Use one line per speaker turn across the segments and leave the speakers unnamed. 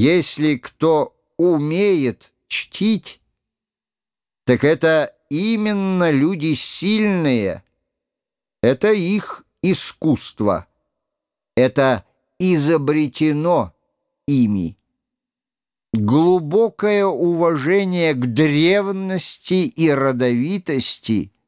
Если кто умеет чтить, так это именно люди сильные. Это их искусство. Это изобретено ими. Глубокое уважение к древности и родовитости –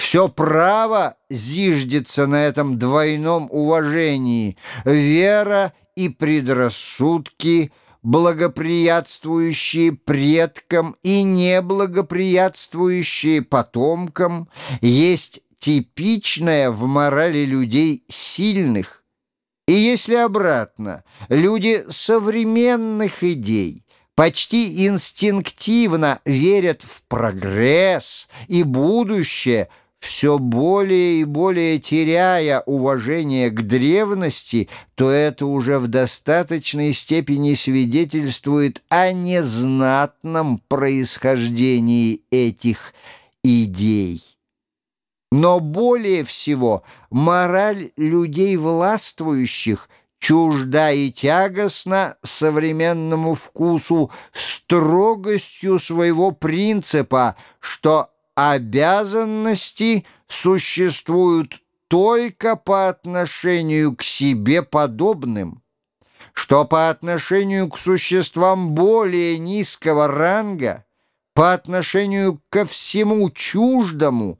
все право зиждется на этом двойном уважении. Вера и предрассудки, благоприятствующие предкам и неблагоприятствующие потомкам, есть типичное в морали людей сильных. И если обратно, люди современных идей почти инстинктивно верят в прогресс и будущее – все более и более теряя уважение к древности, то это уже в достаточной степени свидетельствует о незнатном происхождении этих идей. Но более всего мораль людей властвующих чужда и тягостна современному вкусу строгостью своего принципа, что обязанности существуют только по отношению к себе подобным, что по отношению к существам более низкого ранга, по отношению ко всему чуждому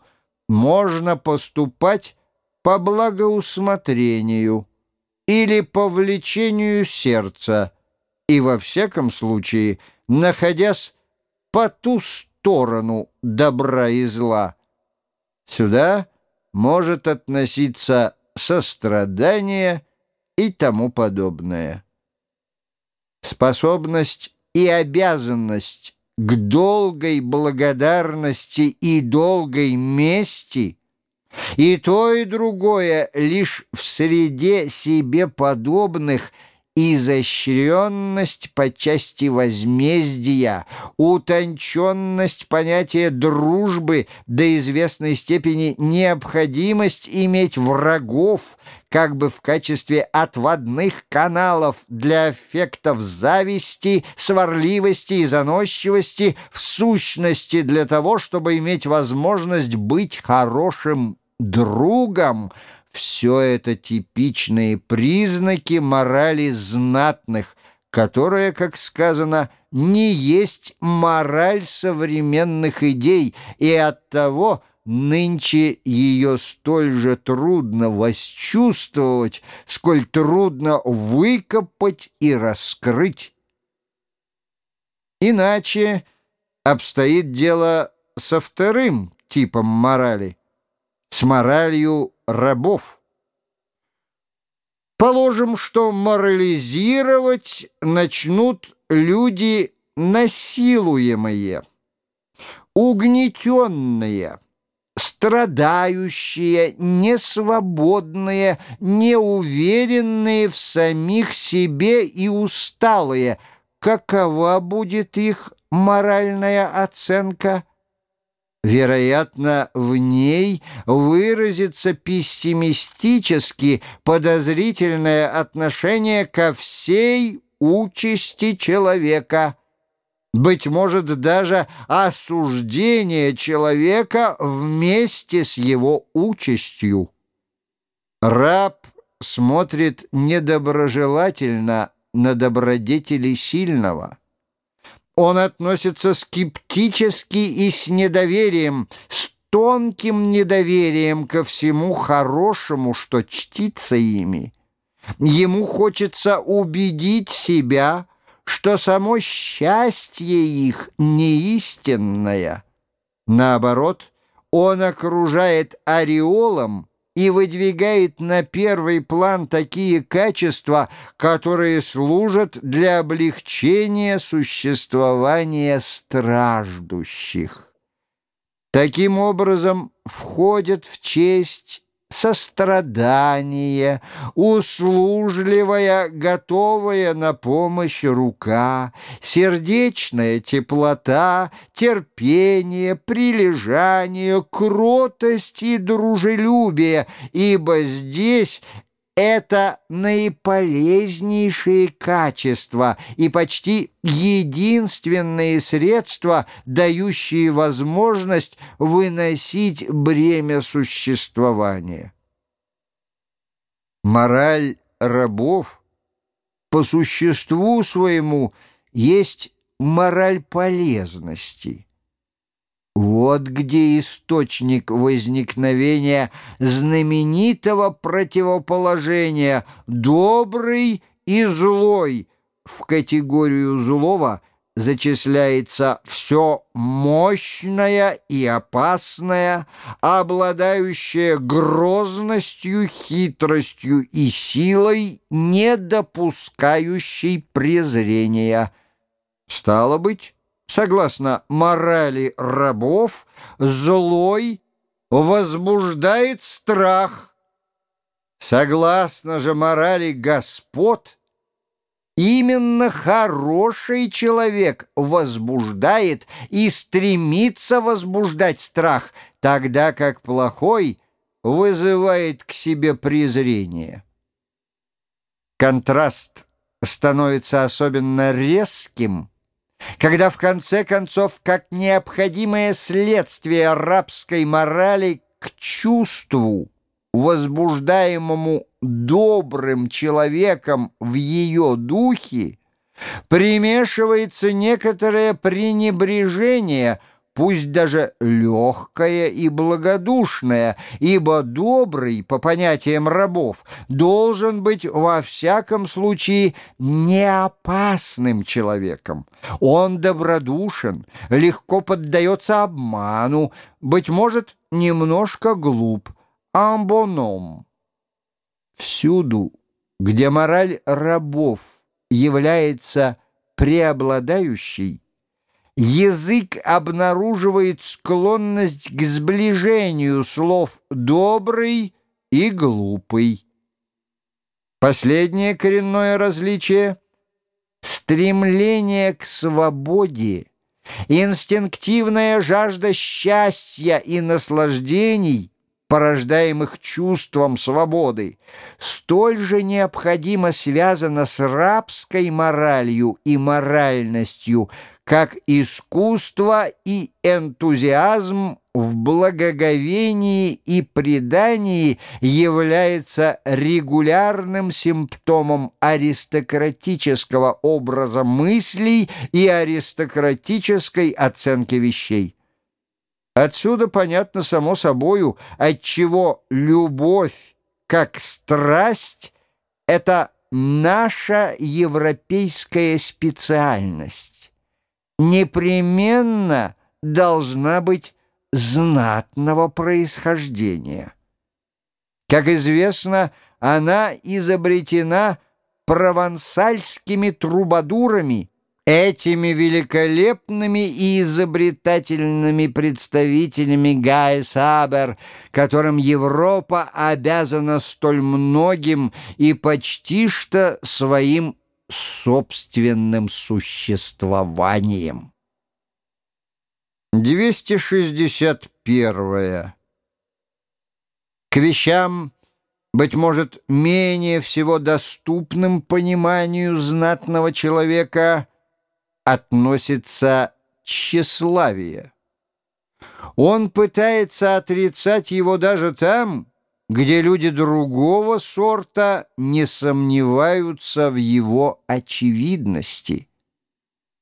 можно поступать по благоусмотрению или по влечению сердца, и во всяком случае, находясь по ту сторону, сторону добра и зла. Сюда может относиться сострадание и тому подобное. Способность и обязанность к долгой благодарности и долгой мести и то и другое лишь в среде себе подобных – изощренность по части возмездия, утонченность понятия дружбы, до известной степени необходимость иметь врагов, как бы в качестве отводных каналов для эффектов зависти, сварливости и заносчивости, в сущности для того, чтобы иметь возможность быть хорошим другом, все это типичные признаки морали знатных, которая, как сказано, не есть мораль современных идей, и оттого нынче ее столь же трудно восчувствовать, сколь трудно выкопать и раскрыть. Иначе обстоит дело со вторым типом морали, с моралью рабов. Положим, что морализировать начнут люди насилуемые, угнетенные, страдающие, несвободные, неуверенные в самих себе и усталые. Какова будет их моральная оценка – Вероятно, в ней выразится пессимистически подозрительное отношение ко всей участи человека. Быть может, даже осуждение человека вместе с его участью. Раб смотрит недоброжелательно на добродетели сильного. Он относится скептически и с недоверием, с тонким недоверием ко всему хорошему, что чтится ими. Ему хочется убедить себя, что само счастье их не истинное. Наоборот, он окружает ореолом и выдвигает на первый план такие качества, которые служат для облегчения существования страждущих. Таким образом, входят в честь сострадание, услужливая, готовая на помощь рука, сердечная теплота, терпение, прилежание, кротость и дружелюбие, ибо здесь это наиполезнейшие качества и почти единственные средства, дающие возможность выносить бремя существования. Мораль рабов по существу своему есть мораль полезности – вот где источник возникновения знаменитого противоположения «добрый» и «злой». В категорию злого зачисляется все мощное и опасное, обладающее грозностью, хитростью и силой, не допускающей презрения. Стало быть, согласно морали рабов, злой возбуждает страх. Согласно же морали господ, именно хороший человек возбуждает и стремится возбуждать страх, тогда как плохой вызывает к себе презрение. Контраст становится особенно резким, когда в конце концов, как необходимое следствие арабской морали к чувству, возбуждаемому добрым человеком в ее духе, примешивается некоторое пренебрежение – пусть даже легкое и благодушное, ибо добрый, по понятиям рабов, должен быть во всяком случае неопасным человеком. Он добродушен, легко поддается обману, быть может, немножко глуп, амбоном. Всюду, где мораль рабов является преобладающей, язык обнаруживает склонность к сближению слов «добрый» и «глупый». Последнее коренное различие — стремление к свободе, инстинктивная жажда счастья и наслаждений, порождаемых чувством свободы, столь же необходимо связано с рабской моралью и моральностью, как искусство и энтузиазм в благоговении и предании является регулярным симптомом аристократического образа мыслей и аристократической оценки вещей. Отсюда понятно само собою, отчего любовь как страсть — это наша европейская специальность непременно должна быть знатного происхождения. Как известно, она изобретена провансальскими трубадурами, этими великолепными и изобретательными представителями Гая Сабер, которым Европа обязана столь многим и почти что своим собственным существованием. 261. К вещам, быть может, менее всего доступным пониманию знатного человека относится тщеславие. Он пытается отрицать его даже там, где люди другого сорта не сомневаются в его очевидности.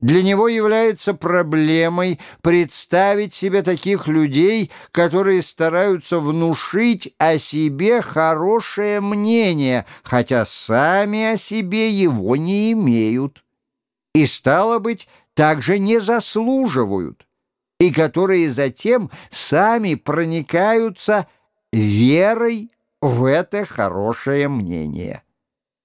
Для него является проблемой представить себе таких людей, которые стараются внушить о себе хорошее мнение, хотя сами о себе его не имеют. И, стало быть, также не заслуживают, и которые затем сами проникаются верой в это хорошее мнение.